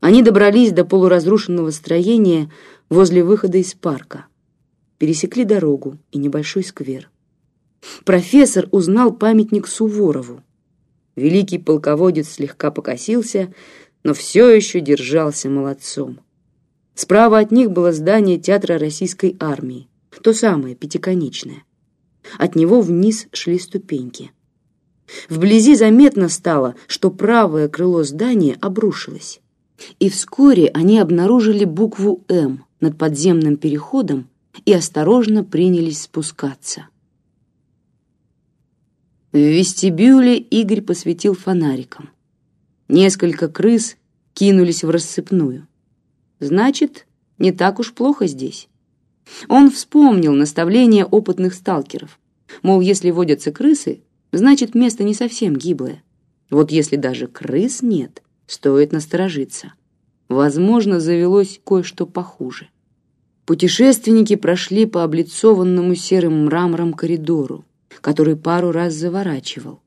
Они добрались до полуразрушенного строения возле выхода из парка, пересекли дорогу и небольшой сквер. Профессор узнал памятник Суворову. Великий полководец слегка покосился, но все еще держался молодцом. Справа от них было здание театра российской армии, то самое, пятиконечное. От него вниз шли ступеньки. Вблизи заметно стало, что правое крыло здания обрушилось. И вскоре они обнаружили букву «М» над подземным переходом и осторожно принялись спускаться. В вестибюле Игорь посветил фонариком. Несколько крыс кинулись в рассыпную. Значит, не так уж плохо здесь. Он вспомнил наставление опытных сталкеров. Мол, если водятся крысы, значит, место не совсем гиблое. Вот если даже крыс нет, стоит насторожиться. Возможно, завелось кое-что похуже. Путешественники прошли по облицованному серым мрамором коридору, который пару раз заворачивал,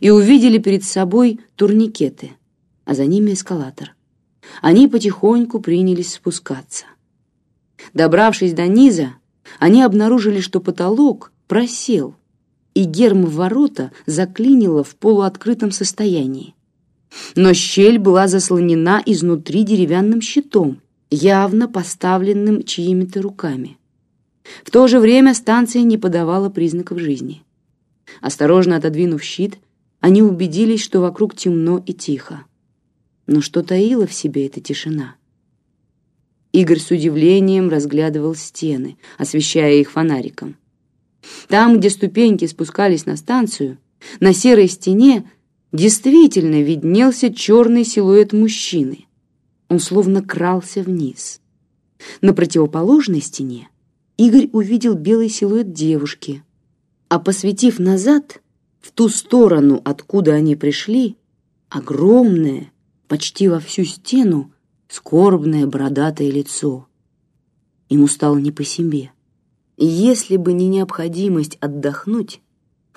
и увидели перед собой турникеты, а за ними эскалатор. Они потихоньку принялись спускаться. Добравшись до низа, они обнаружили, что потолок просел, и герм ворота заклинило в полуоткрытом состоянии. Но щель была заслонена изнутри деревянным щитом, явно поставленным чьими-то руками. В то же время станция не подавала признаков жизни. Осторожно отодвинув щит, они убедились, что вокруг темно и тихо. Но что таила в себе эта тишина? Игорь с удивлением разглядывал стены, освещая их фонариком. Там, где ступеньки спускались на станцию, на серой стене действительно виднелся черный силуэт мужчины. Он словно крался вниз. На противоположной стене Игорь увидел белый силуэт девушки, а посветив назад, в ту сторону, откуда они пришли, огромное, почти во всю стену, скорбное бородатое лицо. Ему стало не по себе. Если бы не необходимость отдохнуть,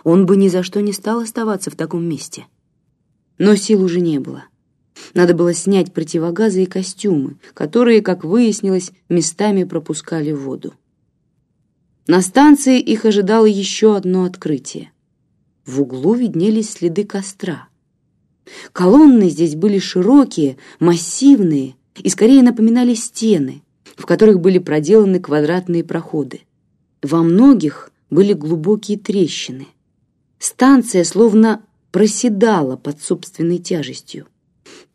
он бы ни за что не стал оставаться в таком месте. Но сил уже не было. Надо было снять противогазы и костюмы, которые, как выяснилось, местами пропускали воду. На станции их ожидало еще одно открытие. В углу виднелись следы костра. Колонны здесь были широкие, массивные и скорее напоминали стены, в которых были проделаны квадратные проходы. Во многих были глубокие трещины. Станция словно проседала под собственной тяжестью.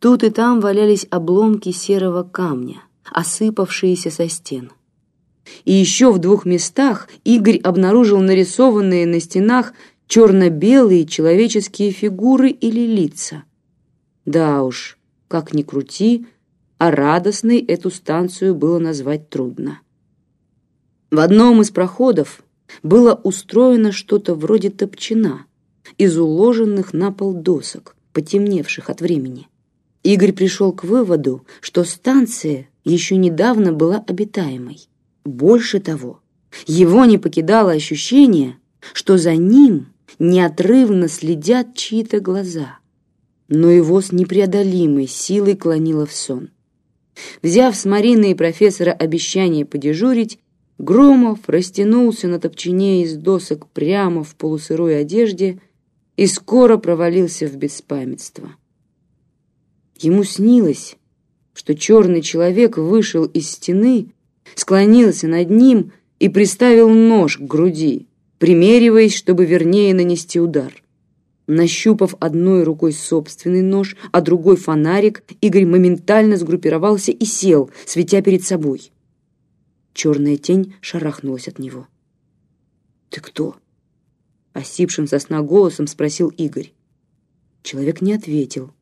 Тут и там валялись обломки серого камня, осыпавшиеся со стен. И еще в двух местах Игорь обнаружил нарисованные на стенах черно-белые человеческие фигуры или лица. Да уж, как ни крути, а радостной эту станцию было назвать трудно. В одном из проходов было устроено что-то вроде топчина из уложенных на пол досок, потемневших от времени. Игорь пришел к выводу, что станция еще недавно была обитаемой. Больше того, его не покидало ощущение, что за ним неотрывно следят чьи-то глаза, но его с непреодолимой силой клонило в сон. Взяв с Мариной и профессора обещание подежурить, Громов растянулся на топчине из досок прямо в полусырой одежде и скоро провалился в беспамятство. Ему снилось, что черный человек вышел из стены, склонился над ним и приставил нож к груди, примериваясь, чтобы вернее нанести удар. Нащупав одной рукой собственный нож, а другой фонарик, Игорь моментально сгруппировался и сел, светя перед собой. Черная тень шарахнулась от него. «Ты кто?» — осипшим сосна голосом спросил Игорь. Человек не ответил,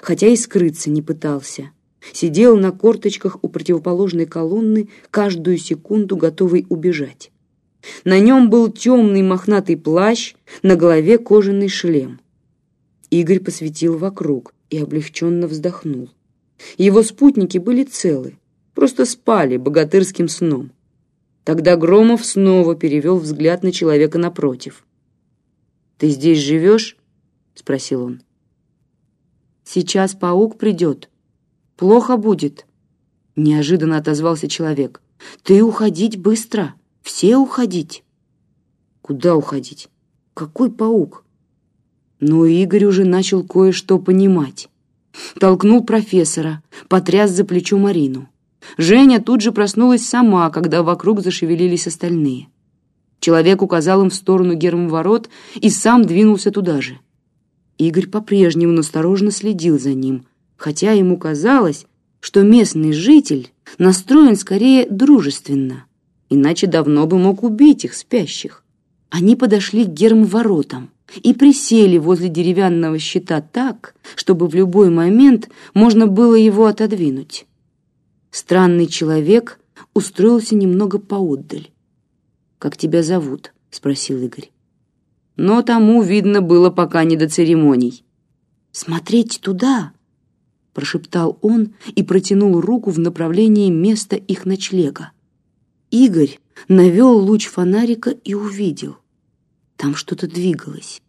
хотя и скрыться не пытался. Сидел на корточках у противоположной колонны, каждую секунду готовый убежать. На нем был темный мохнатый плащ, на голове кожаный шлем. Игорь посветил вокруг и облегченно вздохнул. Его спутники были целы, просто спали богатырским сном. Тогда Громов снова перевел взгляд на человека напротив. «Ты здесь живешь?» — спросил он. Сейчас паук придет. плохо будет», — неожиданно отозвался человек. «Ты уходить быстро, все уходить». «Куда уходить? Какой паук?» Но Игорь уже начал кое-что понимать. Толкнул профессора, потряс за плечо Марину. Женя тут же проснулась сама, когда вокруг зашевелились остальные. Человек указал им в сторону гермоворот и сам двинулся туда же. Игорь по-прежнему настороженно следил за ним, хотя ему казалось, что местный житель настроен скорее дружественно, иначе давно бы мог убить их спящих. Они подошли к гермворотам и присели возле деревянного щита так, чтобы в любой момент можно было его отодвинуть. Странный человек устроился немного поотдаль. «Как тебя зовут?» — спросил Игорь. Но тому, видно, было пока не до церемоний. «Смотреть туда!» — прошептал он и протянул руку в направлении места их ночлега. Игорь навел луч фонарика и увидел. Там что-то двигалось.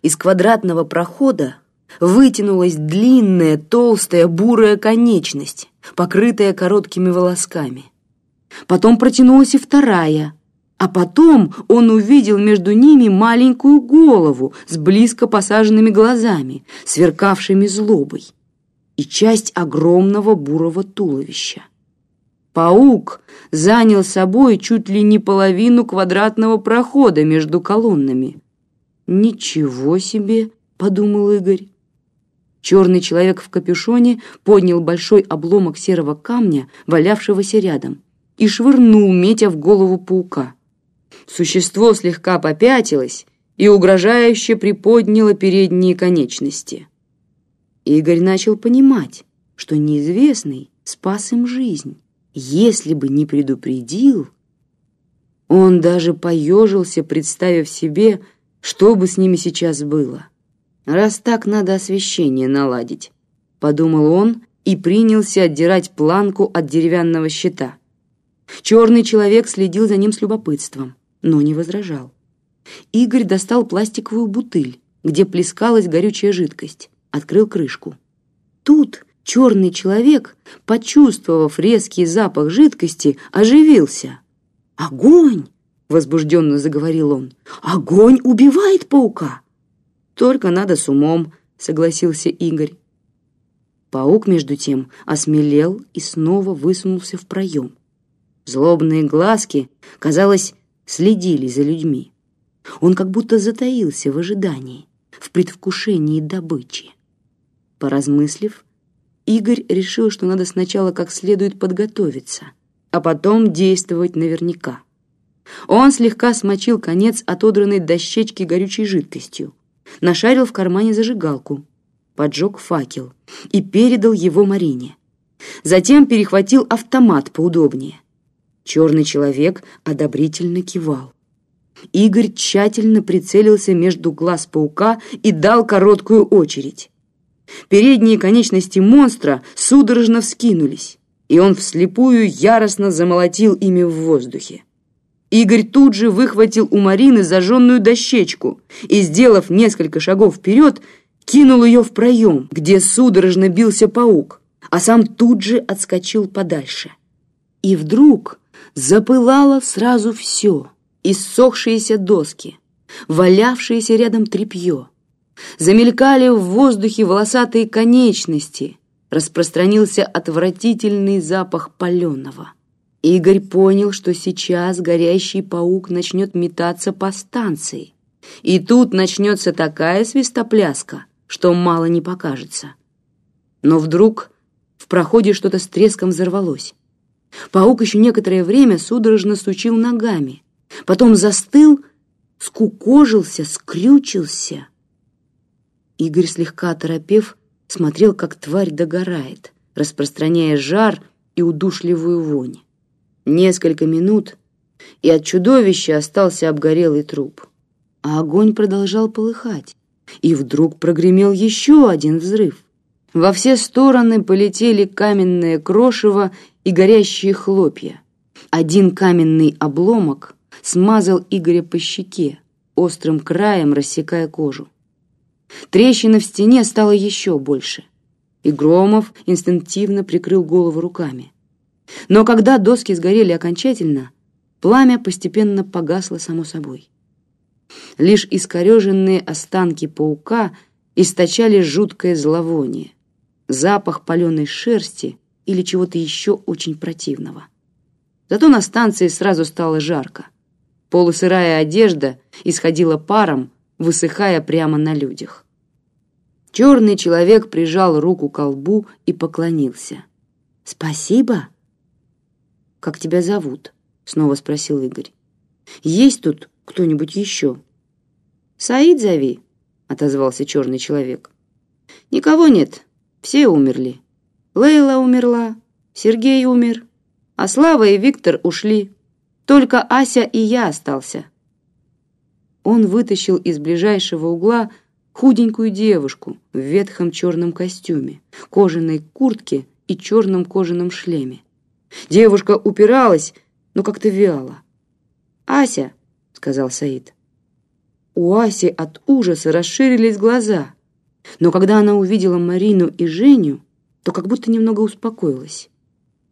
Из квадратного прохода вытянулась длинная, толстая, бурая конечность, покрытая короткими волосками. Потом протянулась и вторая, а потом он увидел между ними маленькую голову с близко посаженными глазами, сверкавшими злобой, и часть огромного бурого туловища. Паук занял собой чуть ли не половину квадратного прохода между колоннами. «Ничего себе!» — подумал Игорь. Черный человек в капюшоне поднял большой обломок серого камня, валявшегося рядом, и швырнул, метя в голову паука. Существо слегка попятилось и угрожающе приподняло передние конечности. Игорь начал понимать, что неизвестный спас им жизнь. Если бы не предупредил... Он даже поежился, представив себе, что бы с ними сейчас было. «Раз так, надо освещение наладить», — подумал он и принялся отдирать планку от деревянного щита. Черный человек следил за ним с любопытством, но не возражал. Игорь достал пластиковую бутыль, где плескалась горючая жидкость, открыл крышку. Тут черный человек, почувствовав резкий запах жидкости, оживился. «Огонь!» — возбужденно заговорил он. «Огонь убивает паука!» «Только надо с умом», — согласился Игорь. Паук, между тем, осмелел и снова высунулся в проем. Злобные глазки, казалось, следили за людьми. Он как будто затаился в ожидании, в предвкушении добычи. Поразмыслив, Игорь решил, что надо сначала как следует подготовиться, а потом действовать наверняка. Он слегка смочил конец отодранной дощечки горючей жидкостью, нашарил в кармане зажигалку, поджег факел и передал его Марине. Затем перехватил автомат поудобнее. Черный человек одобрительно кивал. Игорь тщательно прицелился между глаз паука и дал короткую очередь. Передние конечности монстра судорожно вскинулись, и он вслепую яростно замолотил ими в воздухе. Игорь тут же выхватил у Марины зажженную дощечку и, сделав несколько шагов вперед, кинул ее в проем, где судорожно бился паук, а сам тут же отскочил подальше. И вдруг запылало сразу все, иссохшиеся доски, валявшиеся рядом тряпье. Замелькали в воздухе волосатые конечности, распространился отвратительный запах паленого. Игорь понял, что сейчас горящий паук начнет метаться по станции. И тут начнется такая свистопляска, что мало не покажется. Но вдруг в проходе что-то с треском взорвалось. Паук еще некоторое время судорожно сучил ногами, потом застыл, скукожился, скрючился. Игорь, слегка оторопев, смотрел, как тварь догорает, распространяя жар и удушливую вонь. Несколько минут, и от чудовища остался обгорелый труп. А огонь продолжал полыхать, и вдруг прогремел еще один взрыв. Во все стороны полетели каменное крошево и горящие хлопья. Один каменный обломок смазал Игоря по щеке, острым краем рассекая кожу. Трещина в стене стала еще больше. и Громов инстинктивно прикрыл голову руками. Но когда доски сгорели окончательно, пламя постепенно погасло само собой. Лишь искореженные останки паука источали жуткое зловоние, запах паленой шерсти или чего-то еще очень противного. Зато на станции сразу стало жарко. Полусырая одежда исходила паром, высыхая прямо на людях. Черный человек прижал руку к колбу и поклонился. «Спасибо!» «Как тебя зовут?» — снова спросил Игорь. «Есть тут кто-нибудь еще?» «Саид зови», — отозвался черный человек. «Никого нет, все умерли. Лейла умерла, Сергей умер, а Слава и Виктор ушли. Только Ася и я остался». Он вытащил из ближайшего угла худенькую девушку в ветхом черном костюме, кожаной куртке и черном кожаном шлеме. Девушка упиралась, но как-то вяло. «Ася», — сказал Саид. У Аси от ужаса расширились глаза, но когда она увидела Марину и Женю, то как будто немного успокоилась.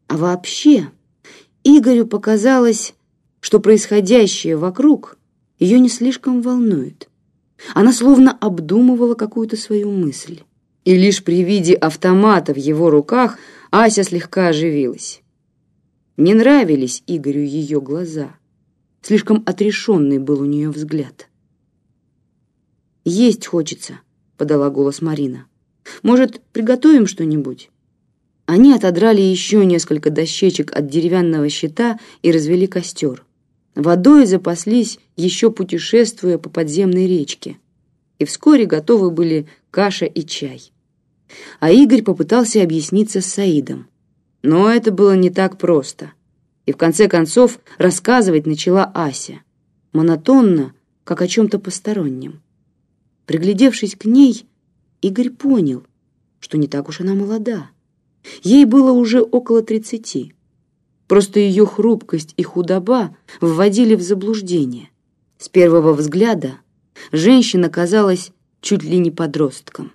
А вообще, Игорю показалось, что происходящее вокруг ее не слишком волнует. Она словно обдумывала какую-то свою мысль. И лишь при виде автомата в его руках Ася слегка оживилась. Не нравились Игорю ее глаза. Слишком отрешенный был у нее взгляд. «Есть хочется», — подала голос Марина. «Может, приготовим что-нибудь?» Они отодрали еще несколько дощечек от деревянного щита и развели костер. Водой запаслись, еще путешествуя по подземной речке. И вскоре готовы были каша и чай. А Игорь попытался объясниться с Саидом. Но это было не так просто. И в конце концов рассказывать начала Ася. Монотонно, как о чем-то постороннем. Приглядевшись к ней, Игорь понял, что не так уж она молода. Ей было уже около тридцати. Просто ее хрупкость и худоба вводили в заблуждение. С первого взгляда женщина казалась чуть ли не подростком.